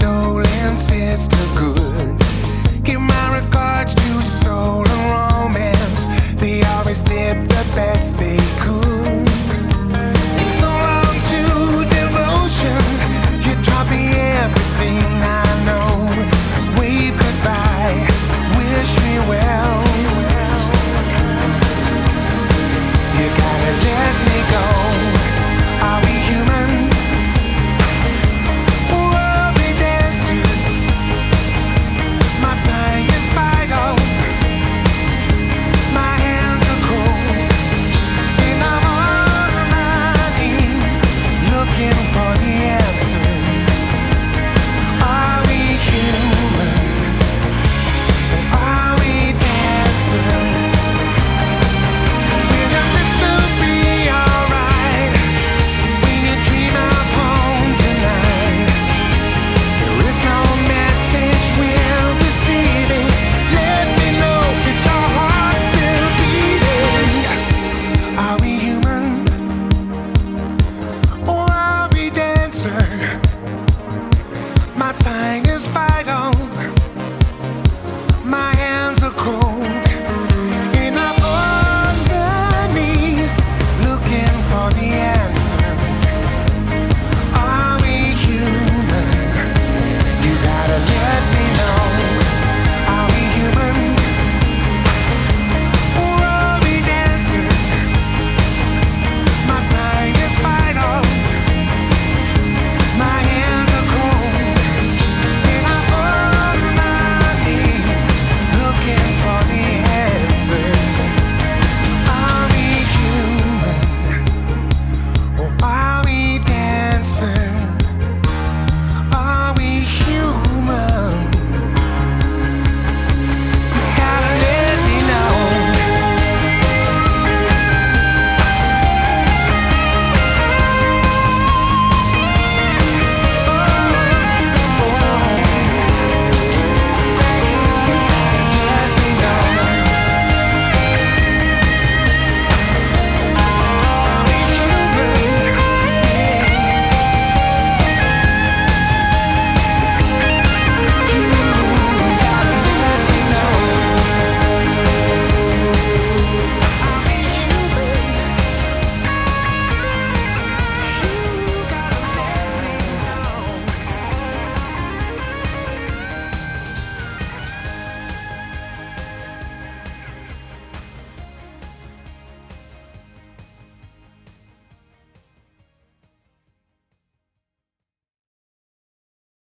Condolences to good. Give my regards to soul and romance. They always did the best. time is fine.